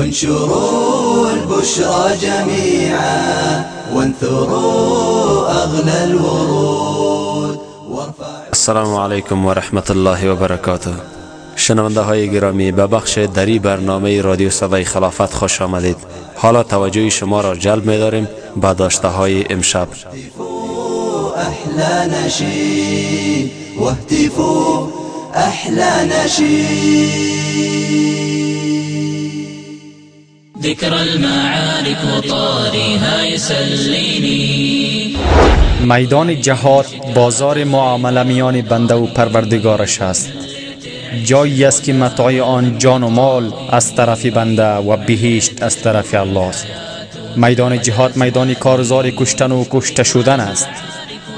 انشروا البشرى جميعا وانثروا أغلى الورود. السلام علیکم و رحمت الله و برکاته شنونده های گرامی به بخش دری برنامه رادیو صدای خلافت خوش آمدید. حالا توجه شما را جلب می داریم به داشته های امشب. احلى نشيد واهتفوا احلى نشيد. ذكر المعارك وطارها يسليني. میدان جهاد بازار معامله میان بنده و پروردگارش است. جایی است که متاع آن جان و مال از طرف بنده و بهشت از طرف الله است. میدان جهاد میدان کارزار کشتن و کشته شدن است.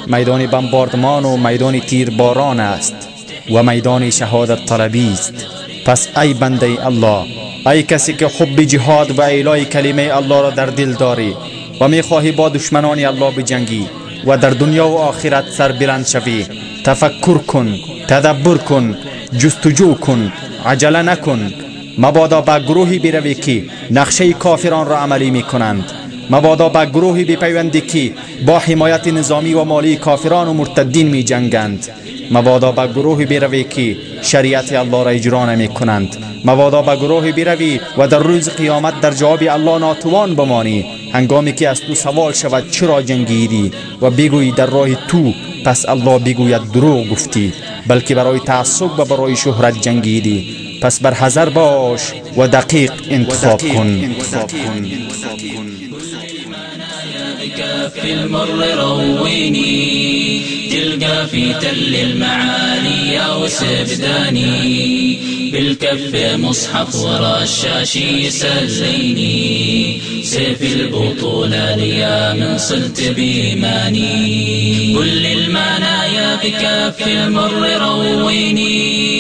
میدان بمباردمان و میدان تیرباران است. و میدان شهادت طلبی است. پس ای بنده الله ای کسی که حب جهاد و اعلای کلمه الله را در دل داری و می‌خواهی با دشمنان الله بجنگی و در دنیا و آخرت سربلند شوی تفکر کن تدبر کن جستجو کن عجله نکن مبادا به گروهی بروی که نقشه کافران را عملی می کنند مبادا به گروهی بپیوندی که با حمایت نظامی و مالی کافران و مرتدین می جنگند مبادا به گروهی بروی که شریعت الله را اجرا نمی کنند. مبادا به گروهی بروی و در روز قیامت در جواب الله ناتوان بمانی. هنگامی که از تو سوال شود چرا جنگیدی و بگویی در راه تو پس الله بگوید دروغ گفتی بلکه برای تعصب و برای شهرت جنگیدی. پس بر حذر باش و دقیق انتخاب کن. بكف المر رويني تلقى في تل المعالي وسبداني بالكف مصحف ورا الشاشي يسليني سيف البطولة ليا من صلت بإيماني كل المنايا بكف المر رويني.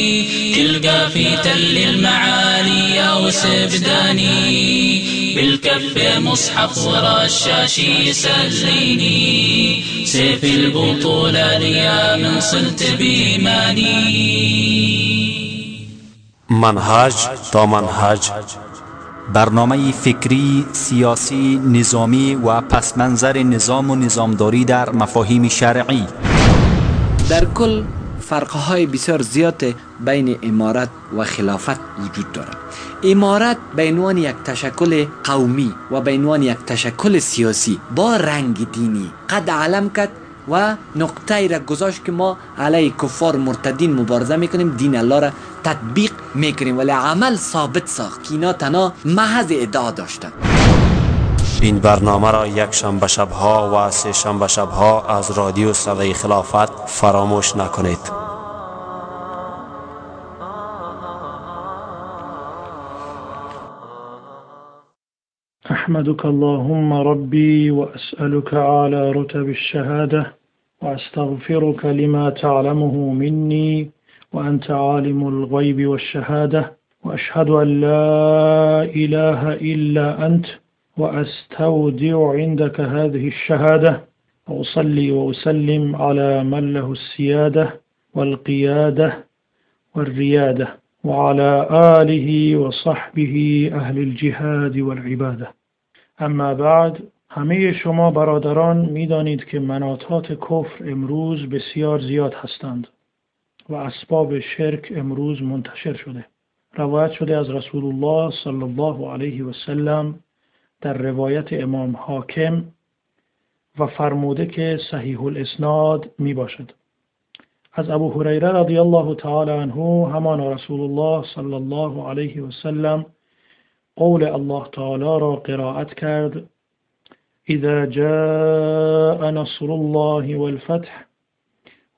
تلقى في تل المعالي وسبداني بالكف مصحف ورا الشاشي يسليني سيف البطولة ليا من صلت بإيماني. منهج تا منهج برنامه فکری، سیاسی، نظامی و پسمنظر نظام و نظامداری در مفاهیم شرعی. در کل فرقهای بسیار زیاد بین امارت و خلافت وجود دارد. امارت به عنوان یک تشکل قومی و به عنوان یک تشکل سیاسی با رنگ دینی قد علم کرد و نقطه را گذاشت که ما علیه کفار مرتدین مبارزه می‌کنیم دین الله را تطبیق می‌کنیم. ولی عمل ثابت ساخت. که اینا تنها محض ادعا داشتند. این برنامه را یک شنبه شبها و سه شنبه شبها از رادیو صدای خلافت فراموش نکنید. أحمدك اللهم ربي وأسألك على رتب الشهادة وأستغفرك لما تعلمه مني وأنت عالم الغيب والشهادة وأشهد أن لا إله إلا أنت وأستودع عندك هذه الشهادة. وأصلي وأسلم على من له السيادة والقيادة والريادة وعلى آله وصحبه أهل الجهاد والعبادة. أما بعد همه شما برادران میدانید که مناطات کفر امروز بسیار زیاد هستند و اسباب شرک امروز منتشر شده. روایت شده از رسول الله صلی الله علیه و سلم در روایت امام حاکم و فرموده که صحیح الاسناد می باشد از ابو هریره رضی الله تعالی عنه همان رسول الله صلی الله علیه و سلم قول الله تعالی را قرائت کرد اذا جاء نصر الله والفتح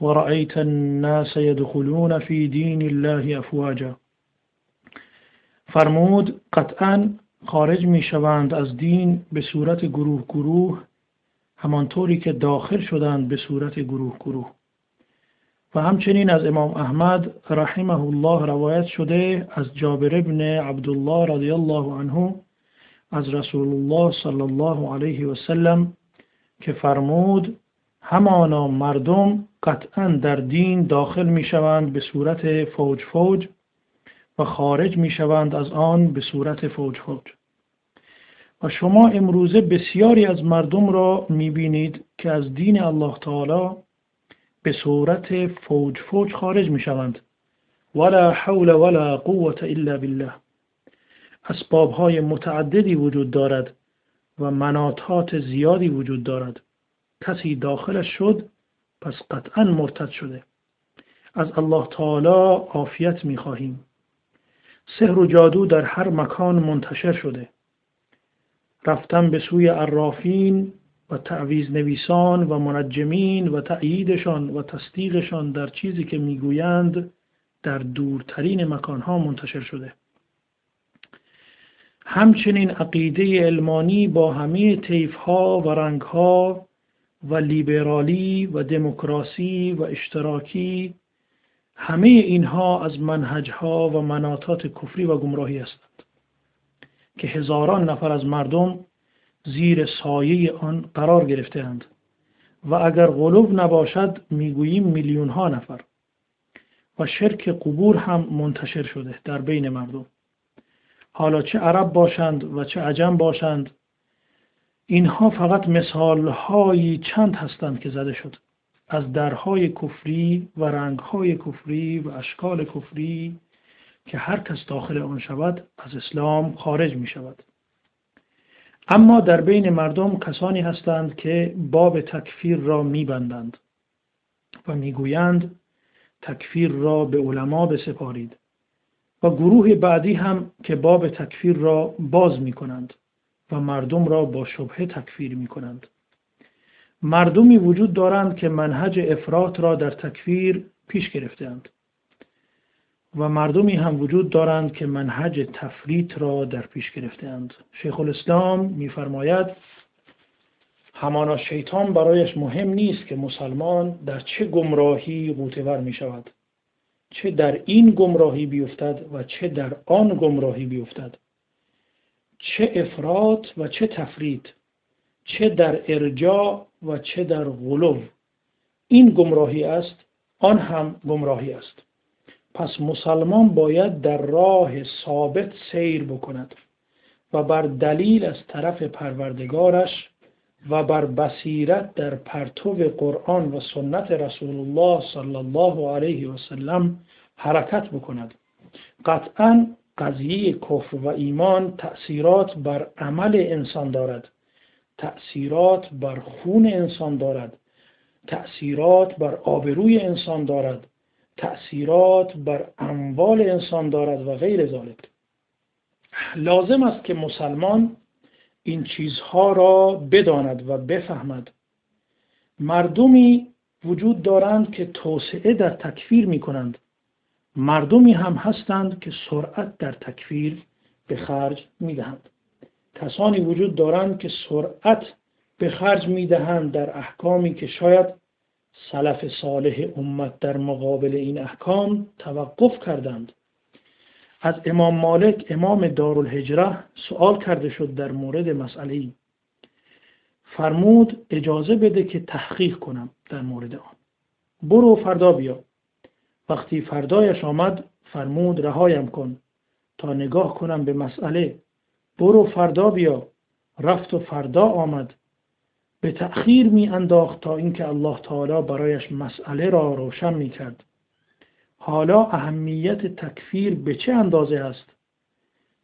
ورأيت الناس يدخلون في دين الله افواجا. فرمود قطعا خارج می شوند از دین به صورت گروه گروه همانطوری که داخل شدند به صورت گروه گروه. و همچنین از امام احمد رحمه الله روایت شده از جابر ابن عبدالله رضی الله عنه از رسول الله صلی الله علیه و سلم که فرمود همانا مردم قطعا در دین داخل می شوند به صورت فوج فوج و خارج می شوند از آن به صورت فوج فوج. و شما امروزه بسیاری از مردم را می‌بینید که از دین الله تعالی به صورت فوج فوج خارج می‌شوند. ولا حول ولا قوة الا بالله. اسباب های متعددی وجود دارد و مناطات زیادی وجود دارد. کسی داخلش شد پس قطعا مرتد شده. از الله تعالی عافیت می خواهیم سحر و جادو در هر مکان منتشر شده. رفتن به سوی عرافین و تعویز نویسان و منجمین و تأییدشان و تصدیقشان در چیزی که می‌گویند در دورترین مکانها منتشر شده. همچنین عقیده علمانی با همه طیفها و رنگها و لیبرالی و دموکراسی و اشتراکی همه اینها از منهجها و مناطات کفری و گمراهی هستند. که هزاران نفر از مردم زیر سایه آن قرار گرفتهاند. و اگر غلوب نباشد می‌گوییم میلیون ها نفر. و شرک قبور هم منتشر شده در بین مردم. حالا چه عرب باشند و چه عجم باشند اینها فقط مثالهایی چند هستند که زده شد. از درهای کفری و رنگهای کفری و اشکال کفری که هر کس داخل آن شود از اسلام خارج می شود. اما در بین مردم کسانی هستند که باب تکفیر را میبندند و می‌گویند تکفیر را به علما بسپارید و گروه بعدی هم که باب تکفیر را باز می کنند و مردم را با شبهه تکفیر می کنند. مردمی وجود دارند که منهج افراط را در تکفیر پیش گرفتهاند. و مردمی هم وجود دارند که منهج تفریط را در پیش گرفتهاند. شیخ الاسلام میفرماید همانا شیطان برایش مهم نیست که مسلمان در چه گمراهی قوتور می شود چه در این گمراهی بیفتد و چه در آن گمراهی بیفتد. چه افراد و چه تفرید چه در ارجاع و چه در غلو. این گمراهی است آن هم گمراهی است. پس مسلمان باید در راه ثابت سیر بکند و بر دلیل از طرف پروردگارش و بر بصیرت در پرتو قرآن و سنت رسول الله صلی الله علیه و سلم حرکت بکند. قطعا قضیه کفر و ایمان تأثیرات بر عمل انسان دارد. تأثیرات بر خون انسان دارد. تأثیرات بر آبروی انسان دارد. تأثیرات بر اموال انسان دارد و غیر ذالک. لازم است که مسلمان این چیزها را بداند و بفهمد. مردمی وجود دارند که توسعه در تکفیر می کنند مردمی هم هستند که سرعت در تکفیر به خرج می دهند کسانی وجود دارند که سرعت به خرج می دهند در احکامی که شاید سلف صالح امت در مقابل این احکام توقف کردند. از امام مالک امام دارالهجره سوال کرده شد در مورد مسئله فرمود اجازه بده که تحقیق کنم در مورد آن. برو فردا بیا. وقتی فردایش آمد فرمود رهایم کن. تا نگاه کنم به مسئله. برو فردا بیا. رفت و فردا آمد. به تأخیر می انداخت تا اینکه الله تعالی برایش مسئله را روشن می کرد حالا اهمیت تکفیر به چه اندازه است؟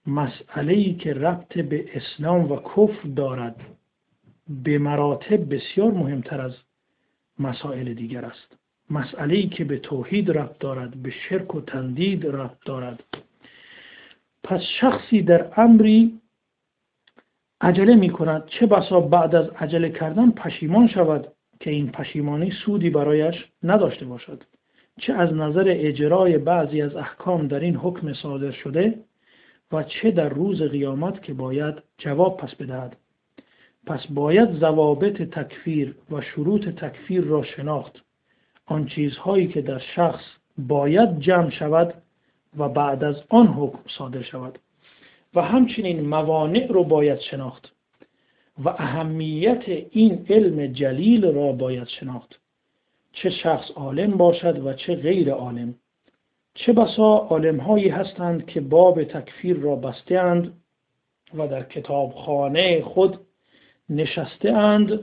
مسئله ای که ربط به اسلام و کفر دارد به مراتب بسیار مهمتر از مسائل دیگر است. مسئله ای که به توحید ربط دارد به شرک و تندید ربط دارد. پس شخصی در امری عجله می کند چه بسا بعد از عجله کردن پشیمان شود که این پشیمانی سودی برایش نداشته باشد. چه از نظر اجرای بعضی از احکام در این حکم صادر شده و چه در روز قیامت که باید جواب پس بدهد. پس باید ضوابط تکفیر و شروط تکفیر را شناخت. آن چیزهایی که در شخص باید جمع شود و بعد از آن حکم صادر شود. و همچنین موانع رو باید شناخت و اهمیت این علم جلیل را باید شناخت. چه شخص عالم باشد و چه غیر عالم. چه بسا عالم هایی هستند که باب تکفیر را بستهاند و در کتابخانه خود نشسته اند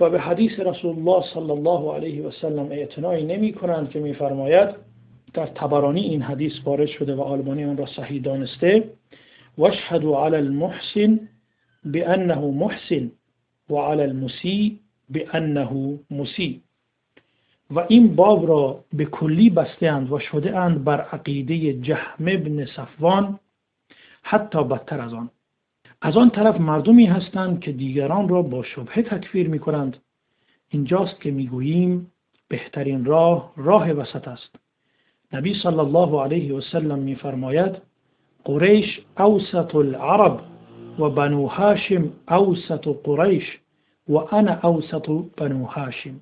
و به حدیث رسول الله صلی الله علیه و سلم اعتنایی نمی کنند که میفرماید در تبرانی این حدیث وارد شده و آلبانی آن را صحیح دانسته. واشهد علی المحسن بانه محسن و علی المسی بانه مسی و این باب را به کلی بستهاند و شده اند بر عقیده جهم ابن صفوان حتی بدتر از آن. از آن طرف مردمی هستند که دیگران را با شبهه تکفیر می کنند اینجاست که می‌گوییم بهترین راه راه وسط است. نبی صلی الله علیه و سلم میفرماید قریش أوسط العرب و بنو هاشم أوسط قریش و أنا أوسط بنو هاشم.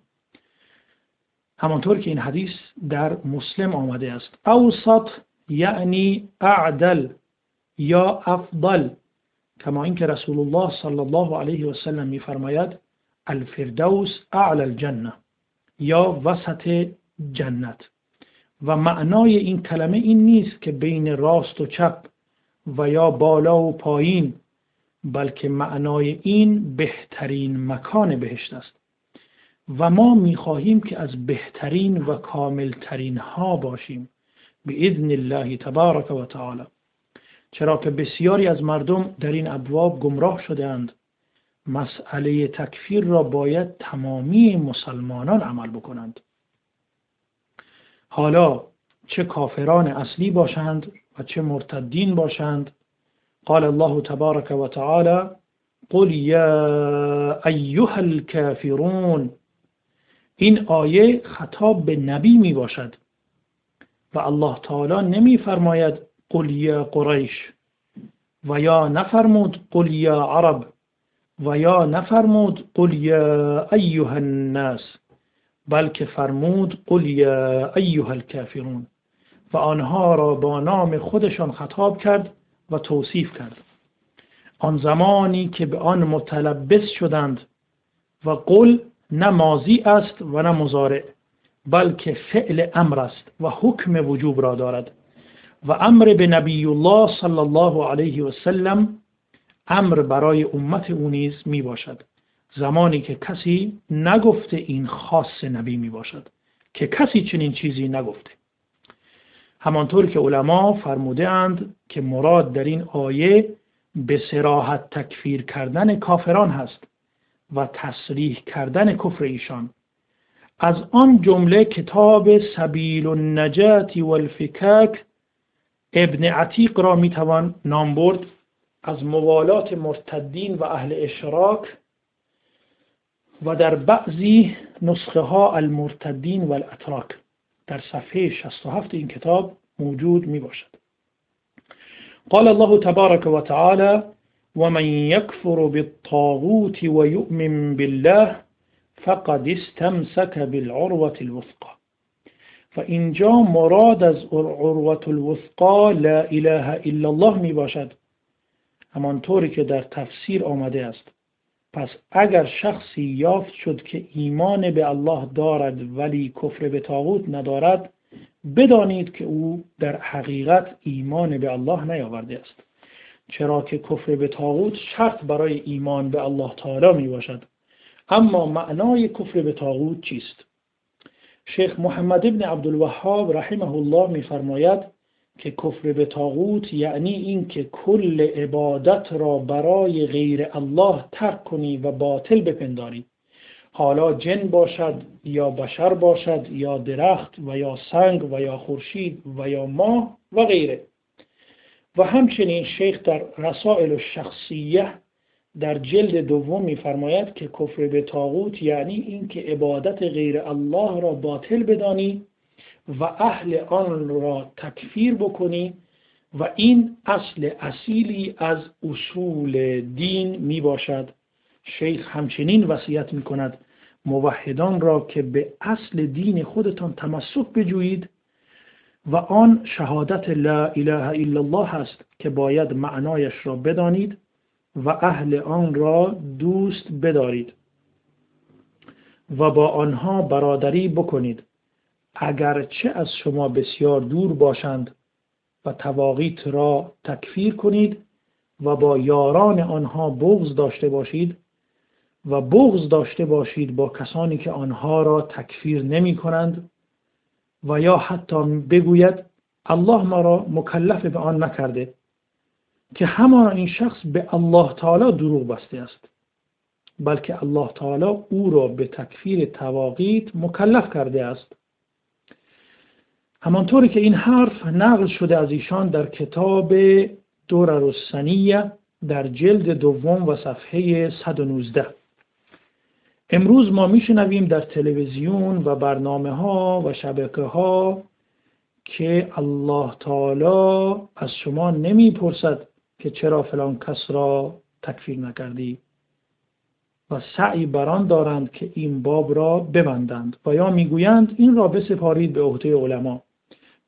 همانطور که این حدیث در مسلم آمده است. أوسط یعنی أعدل یا أفضل. کما اینکه رسول الله صلی الله علیه و سلم میفرماید الفردوس أعلى الجنة یا وسط جنت. و معنای این کلمه این نیست که بین راست و چپ و یا بالا و پایین بلکه معنای این بهترین مکان بهشت است. و ما می‌خواهیم که از بهترین و کاملترین ها باشیم به اذن الله تبارک و تعالی. چرا که بسیاری از مردم در این ابواب گمراه شدهاند مسئله تکفیر را باید تمامی مسلمانان عمل بکنند. حالا چه کافران اصلی باشند و چه مرتدین باشند. قال الله تبارک و تعالی قل یا ایها الكافرون این آیه خطاب به نبی می باشد و الله تعالی نمی فرماید قل یا قریش و یا نفرمود قل یا عرب و یا نفرمود قل یا ایها الناس بلکه فرمود قل یا ایها الکافرون و آنها را با نام خودشان خطاب کرد و توصیف کرد. آن زمانی که به آن متلبس شدند و قل نه ماضی است و نه مزارع بلکه فعل امر است و حکم وجوب را دارد. و امر به نبی الله صلی الله علیه و سلم امر برای امت او نیز می باشد. زمانی که کسی نگفته این خاص نبی می باشد. که کسی چنین چیزی نگفته. همانطور که علما فرموده اند که مراد در این آیه به سراحت تکفیر کردن کافران هست و تصریح کردن کفر ایشان. از آن جمله کتاب سبیل النجات والفکاک ابن عتیق را می‌توان نام برد. از موالات مرتدین و اهل اشراک و در بعضی نسخه ها المرتدین و الاتراک در صفحه 67 این کتاب موجود می باشد قال الله تبارك وتعالى ومن يكفر بالطاغوت ويؤمن بالله فقد استمسك بالعروة الوثقى. و اینجا مراد از عروت الوثقا لا اله الا الله می باشد همانطوری که در تفسیر آمده است. پس اگر شخصی یافت شد که ایمان به الله دارد ولی کفر به تاغوت ندارد بدانید که او در حقیقت ایمان به الله نیاورده است. چرا که کفر به تاغوت شرط برای ایمان به الله تعالی می باشد. اما معنای کفر به تاغوت چیست؟ شیخ محمد ابن عبدالوهاب رحمه الله میفرماید که کفر به تاغوت یعنی اینکه کل عبادت را برای غیر الله ترک کنی و باطل بپنداری. حالا جن باشد یا بشر باشد یا درخت و یا سنگ و یا خورشید و یا ماه و غیره. و همچنین شیخ در رسائل الشخصیه در جلد دوم میفرماید که کفر به تاغوت یعنی اینکه عبادت غیر الله را باطل بدانی و اهل آن را تکفیر بکنی و این اصل اصیلی از اصول دین می باشد. شیخ همچنین وصیت می کند موحدان را که به اصل دین خودتان تمسک بجویید و آن شهادت لا اله الا الله است که باید معنایش را بدانید و اهل آن را دوست بدارید و با آنها برادری بکنید. اگرچه از شما بسیار دور باشند و تواقیت را تکفیر کنید و با یاران آنها بغض داشته باشید و بغض داشته باشید با کسانی که آنها را تکفیر نمی کنند و یا حتی بگوید الله ما را مکلف به آن نکرده که همان این شخص به الله تعالی دروغ بسته است بلکه الله تعالی او را به تکفیر تواقیت مکلف کرده است. همانطوری که این حرف نقل شده از ایشان در کتاب دورر السنیه در جلد دوم و صفحه 119 امروز ما میشنویم در تلویزیون و برنامه ها و شبکه ها که الله تعالی از شما نمی‌پرسد که چرا فلان کس را تکفیر نکردی و سعی بران دارند که این باب را ببندند. و یا می‌گویند این را بسپارید به عهده علما.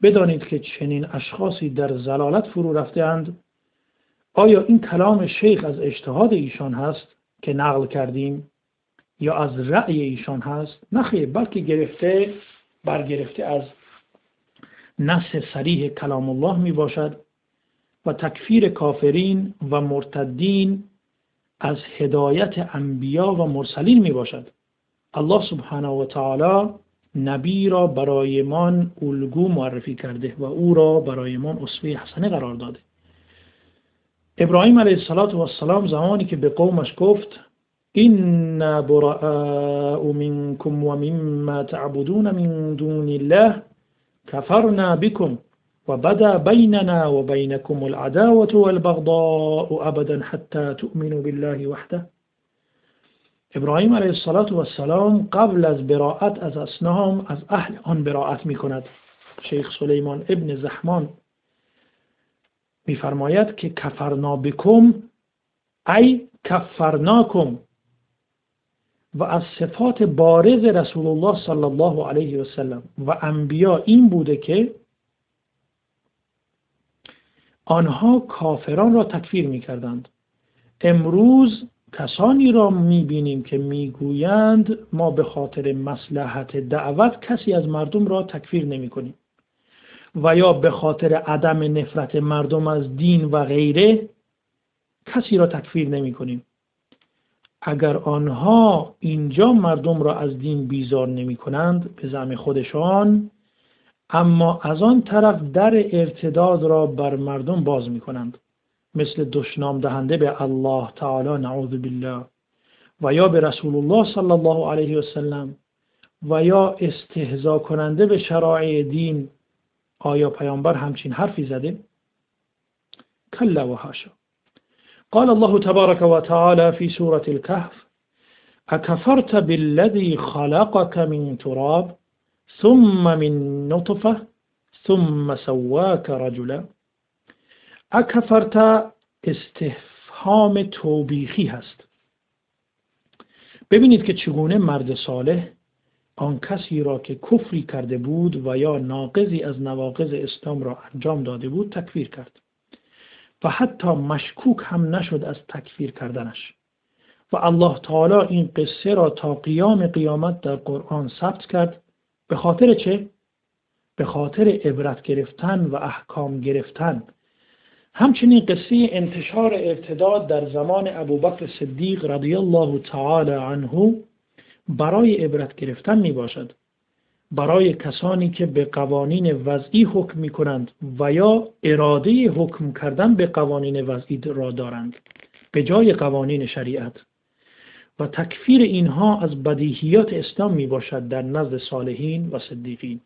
بدانید که چنین اشخاصی در زلالت فرو رفتهاند. آیا این کلام شیخ از اجتهاد ایشان هست که نقل کردیم؟ یا از رأی ایشان هست؟ نخیر بلکه گرفته برگرفته از نص صریح کلام الله می باشد و تکفیر کافرین و مرتدین از هدایت انبیا و مرسلین می باشد. الله سبحانه و تعالی نبی را برایمان الگو معرفی کرده و أو را برایمان اصفه حسنه قرار داده. ابراهیم علیه السلام زمانی که به قومش گفت این براء منکم و مما تعبدون من دون الله كفرنا بكم وبدا بيننا وبينكم العداوة والبغضاء أبدا حتى تؤمنوا بالله وحده. ابراهیم علیه السلام قبل از براعت از اسنام از اهل آن براعت می کند شیخ سلیمان ابن زحمان میفرماید که کفرنا بکم ای کفرناکم. و از صفات بارز رسول الله صلی الله علیه و سلم و انبیا این بوده که آنها کافران را تکفیر می کردند امروز کسانی را می بینیم که می‌گویند ما به خاطر مسلحت دعوت کسی از مردم را تکفیر نمی کنیم و یا به خاطر عدم نفرت مردم از دین و غیره کسی را تکفیر نمی کنیم اگر آنها اینجا مردم را از دین بیزار نمی کنند به زعم خودشان اما از آن طرف در ارتداد را بر مردم باز می کنند مثل دشنام دهنده به الله تعالی نعوذ بالله. و یا به رسول الله صلی الله علیه و سلم و یا استهزا کننده به شرایع دین آیا پیامبر همچین حرفی زده؟ کلا و هاشا. قال الله تبارك وتعالى في سورة الكهف أكفرت بالذي خلقك من تراب ثم من نطفة ثم سواك رجلا. اکفرت استفهام توبیخی هست ببینید که چگونه مرد صالح آن کسی را که کفری کرده بود و یا ناقضی از نواقض اسلام را انجام داده بود تکفیر کرد. و حتی مشکوک هم نشد از تکفیر کردنش. و الله تعالی این قصه را تا قیام قیامت در قرآن ثبت کرد. به خاطر چه؟ به خاطر عبرت گرفتن و احکام گرفتن. همچنین قصه انتشار ارتداد در زمان ابوبکر صدیق رضی الله تعالی عنه برای عبرت گرفتن می باشد برای کسانی که به قوانین وضعی حکم می کنند و یا اراده حکم کردن به قوانین وضعی را دارند به جای قوانین شریعت. و تکفیر اینها از بدیهیات اسلام می باشد در نزد صالحین و صدیقین.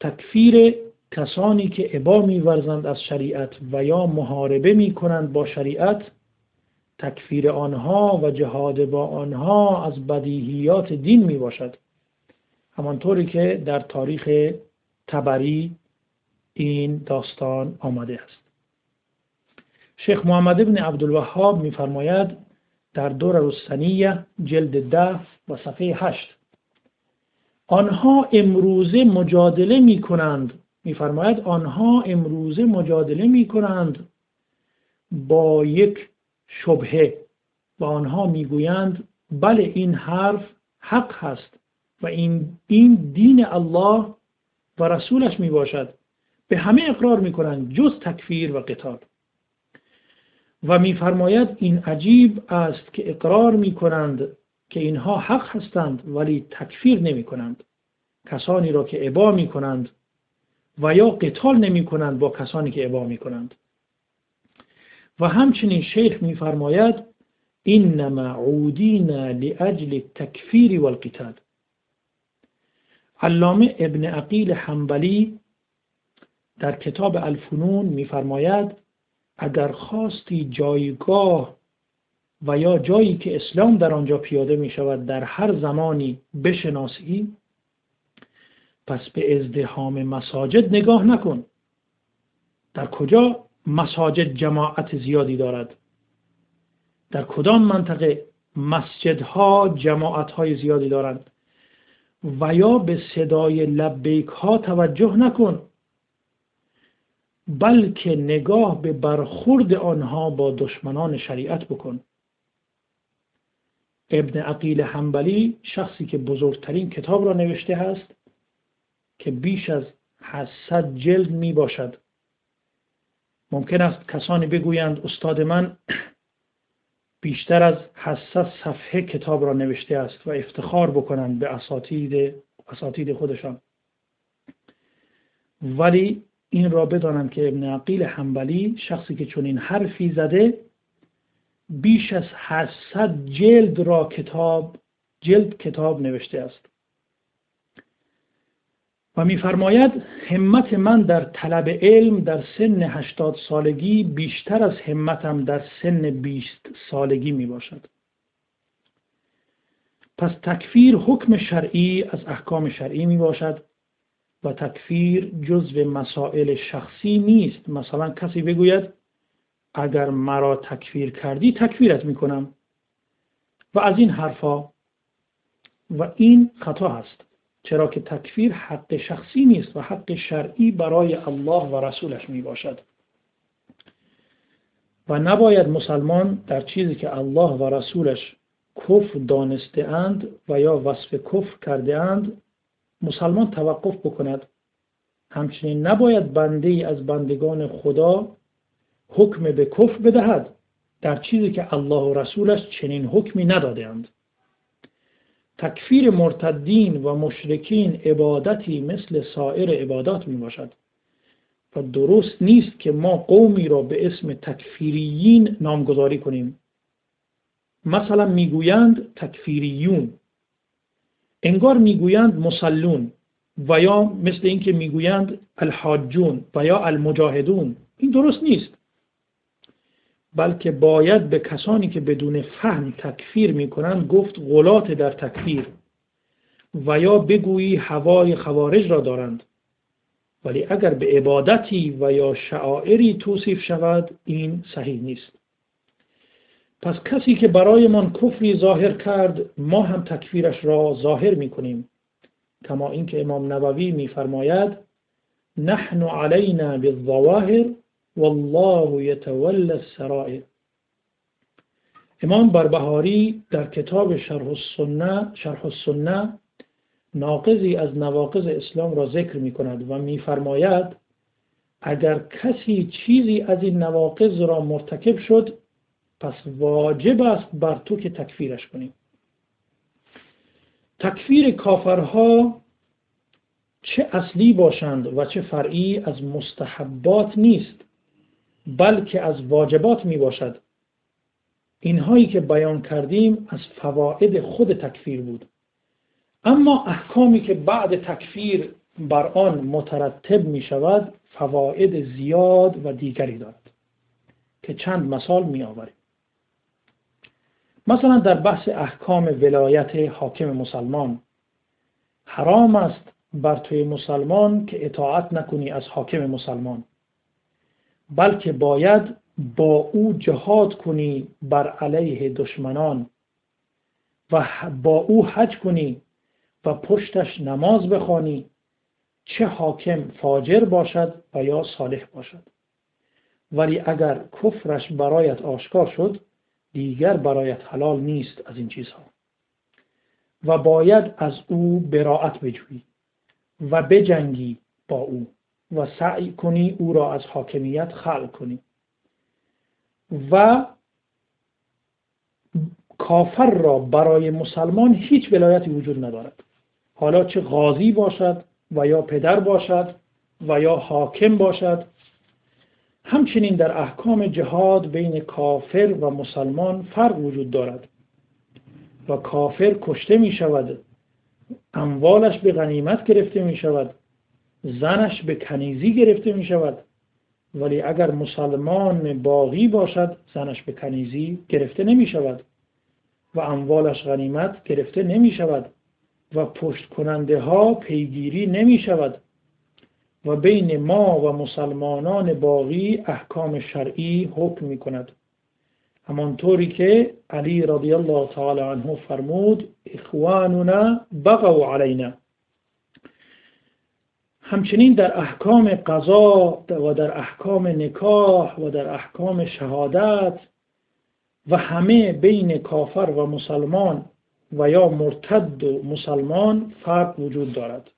تکفیر کسانی که عبا میورزند از شریعت و یا محاربه می کنند با شریعت تکفیر آنها و جهاد با آنها از بدیهیات دین می باشد همانطوری که در تاریخ تبری این داستان آمده است. شیخ محمد ابن عبدالوهاب میفرماید در دور رستنیه جلد ده و صفحه هشت آنها امروزه مجادله می کنند میفرماید آنها امروزه مجادله می کنند با یک شبهه و آنها می‌گویند بله این حرف حق هست و این این دین الله و رسولش می باشد به همه اقرار می کنند جز تکفیر و قتال. و میفرماید این عجیب است که اقرار می کنند که اینها حق هستند ولی تکفیر نمی کنند کسانی را که عبا می کنند و یا قتال نمی کنند با کسانی که عبا می کنند و همچنین شیخ میفرماید انما عودینا لاجل تکفیر و القتال علامه ابن عقیل حنبلی در کتاب الفنون میفرماید اگر خواستی جایگاه و یا جایی که اسلام در آنجا پیاده می شود در هر زمانی بشناسی پس به ازدهام مساجد نگاه نکن. در کجا مساجد جماعت زیادی دارد؟ در کدام منطقه مسجدها جماعت های زیادی دارند؟ و یا به صدای لبیک ها توجه نکن. بلکه نگاه به برخورد آنها با دشمنان شریعت بکن. ابن عقیل حنبلی شخصی که بزرگترین کتاب را نوشته است که بیش از 800 جلد می باشد. ممکن است کسانی بگویند استاد من بیشتر از 800 صفحه کتاب را نوشته است و افتخار بکنند به اساتید اساتید خودشان. ولی این را بدانند که ابن عقیل حنبلی شخصی که چنین حرفی زده بیش از 800 جلد را کتاب جلد کتاب نوشته است. و میفرماید همت من در طلب علم در سن 80 سالگی بیشتر از همتم در سن 20 سالگی می باشد پس تکفیر حکم شرعی از احکام شرعی می باشد و تکفیر جزو مسائل شخصی نیست. مثلا کسی بگوید اگر مرا تکفیر کردی تکفیرت می کنم و از این حرفا و این خطا هست. چرا که تکفیر حق شخصی نیست و حق شرعی برای الله و رسولش می باشد و نباید مسلمان در چیزی که الله و رسولش کفر دانسته اند و یا وصف کفر کرده اند مسلمان توقف بکند. همچنین نباید بنده ای از بندگان خدا حکم به کفر بدهد در چیزی که الله و رسولش چنین حکمی ندادهاند تکفیر مرتدین و مشرکین عبادتی مثل سایر عبادات می باشد و درست نیست که ما قومی را به اسم تکفیریین نامگذاری کنیم. مثلا می‌گویند تکفیریون. انگار می‌گویند مسلون و یا مثل اینکه می‌گویند الحاجون و یا المجاهدون. این درست نیست. بلکه باید به کسانی که بدون فهم تکفیر می‌کنند گفت غلات در تکفیر و یا بگویی هوای خوارج را دارند. ولی اگر به عبادتی و یا شعائری توصیف شود این صحیح نیست. پس کسی که برایمان کفری ظاهر کرد ما هم تکفیرش را ظاهر می‌کنیم. کما اینکه امام نووی میفرماید نحن علینا بالظواهر والله يتولى السرائر. امام بربهاری در کتاب شرح السنه شرح السنه ناقضی از نواقض اسلام را ذکر می کند و میفرماید اگر کسی چیزی از این نواقض را مرتکب شد پس واجب است بر تو که تکفیرش کنی. تکفیر کافرها چه اصلی باشند و چه فرعی از مستحبات نیست. بلکه از واجبات می باشد اینهایی که بیان کردیم از فواید خود تکفیر بود. اما احکامی که بعد تکفیر بر آن مترتب می شود فواید زیاد و دیگری دارد که چند مثال می آوریم مثلا در بحث احکام ولایت حاکم مسلمان حرام است بر توی مسلمان که اطاعت نکنی از حاکم مسلمان. بلکه باید با او جهاد کنی بر علیه دشمنان و با او حج کنی و پشتش نماز بخوانی چه حاکم فاجر باشد و یا صالح باشد. ولی اگر کفرش برایت آشکار شد دیگر برایت حلال نیست از این چیزها. و باید از او براعت بجویی و بجنگی با او. و سعی کنی او را از حاکمیت خلق کنی. و کافر را برای مسلمان هیچ ولایتی وجود ندارد. حالا چه غازی باشد و یا پدر باشد و یا حاکم باشد. همچنین در احکام جهاد بین کافر و مسلمان فرق وجود دارد. و کافر کشته می شود اموالش به غنیمت گرفته می شود زنش به کنیزی گرفته می شود. ولی اگر مسلمان باقی باشد زنش به کنیزی گرفته نمی شود و اموالش غنیمت گرفته نمی شود و پشت کننده ها پیگیری نمی شود و بین ما و مسلمانان باقی احکام شرعی حکم می کند. همانطوری که علی رضی الله تعالی عنه فرمود اخواننا بغوا علینا. همچنین در احکام قضا و در احکام نکاح و در احکام شهادت و همه بین کافر و مسلمان و یا مرتد و مسلمان فرق وجود دارد.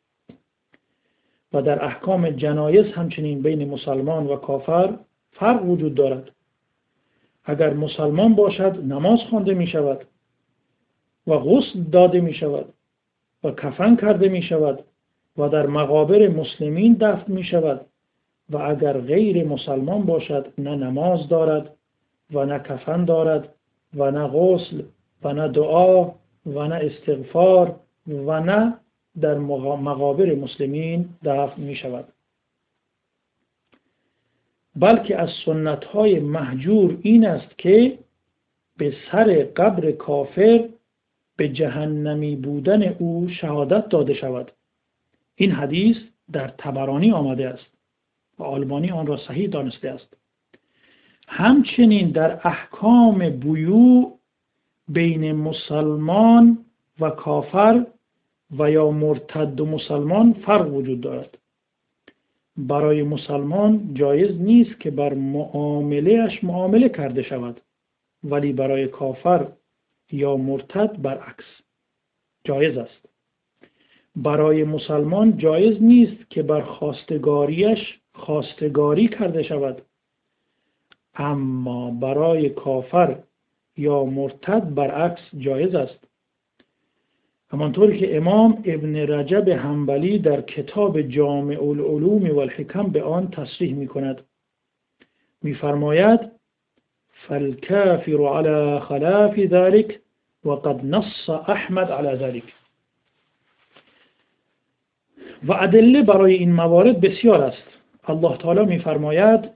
و در احکام جنایز همچنین بین مسلمان و کافر فرق وجود دارد. اگر مسلمان باشد نماز خوانده می شود و غسل داده می شود و کفن کرده می شود. و در مقابر مسلمین دفن می شود و اگر غیر مسلمان باشد نه نماز دارد و نه کفن دارد و نه غسل و نه دعا و نه استغفار و نه در مقابر مسلمین دفن می شود. بلکه از سنت های محجور این است که به سر قبر کافر به جهنمی بودن او شهادت داده شود. این حدیث در تبرانی آمده است و آلبانی آن را صحیح دانسته است. همچنین در احکام بیوع بین مسلمان و کافر و یا مرتد و مسلمان فرق وجود دارد. برای مسلمان جایز نیست که بر معاملهش معامله کرده شود ولی برای کافر یا مرتد برعکس جایز است. برای مسلمان جایز نیست که بر خواستگاریش خواستگاری کرده شود. اما برای کافر یا مرتد برعکس جایز است. همانطور که امام ابن رجب حنبلی در کتاب جامع العلوم والحکم به آن تصریح می کند میفرماید فالكافر على خلاف ذلك وقد نص احمد على ذلك و ادله برای این موارد بسیار است. الله تعالی میفرماید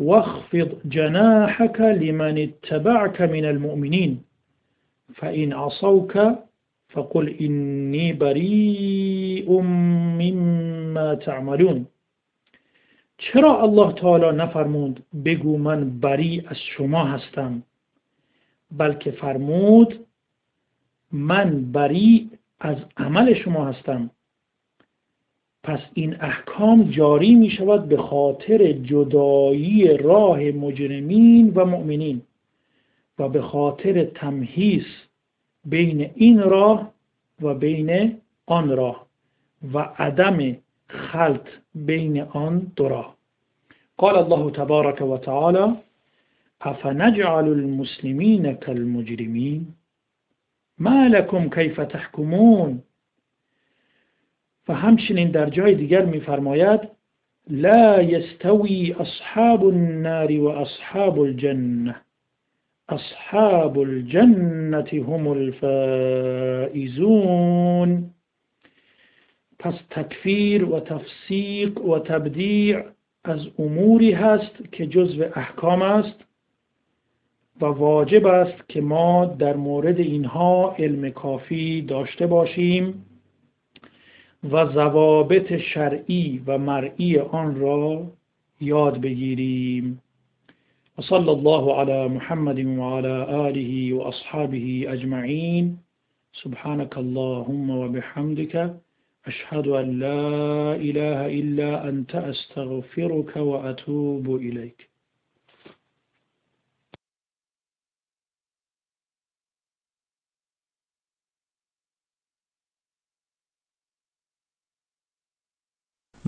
واخفض جناحك لمن اتبعك من المؤمنين فإن عصوك فقل إني بريء مما تعملون. چرا الله تعالی نفرمود بگو من بری از شما هستم؟ بلکه فرمود من بری از عمل شما هستم. پس این احکام جاری می شود به خاطر جدایی راه مجرمین و مؤمنین و به خاطر تمهیس بین این راه و بین آن راه و عدم خلط بین آن دو راه. قال الله تبارك وتعالى افنجعل المسلمين كالمجرمين ما لكم كيف تحكمون و همچنین در جای دیگر میفرماید لا يستوي اصحاب النار و اصحاب الجنه اصحاب الجنة هم الفائزون. پس تکفیر و تفسیق و تبدیع از اموری هست که جزو احکام است و واجب است که ما در مورد اینها علم کافی داشته باشیم. و ضوابط شرعی و مرئی آن را یاد بگیریم. وصلى الله على محمد وعلى آله وأصحابه أجمعين سبحانك اللهم وبحمدك أشهد أن لا إله إلا أنت أستغفرك وأتوب إليك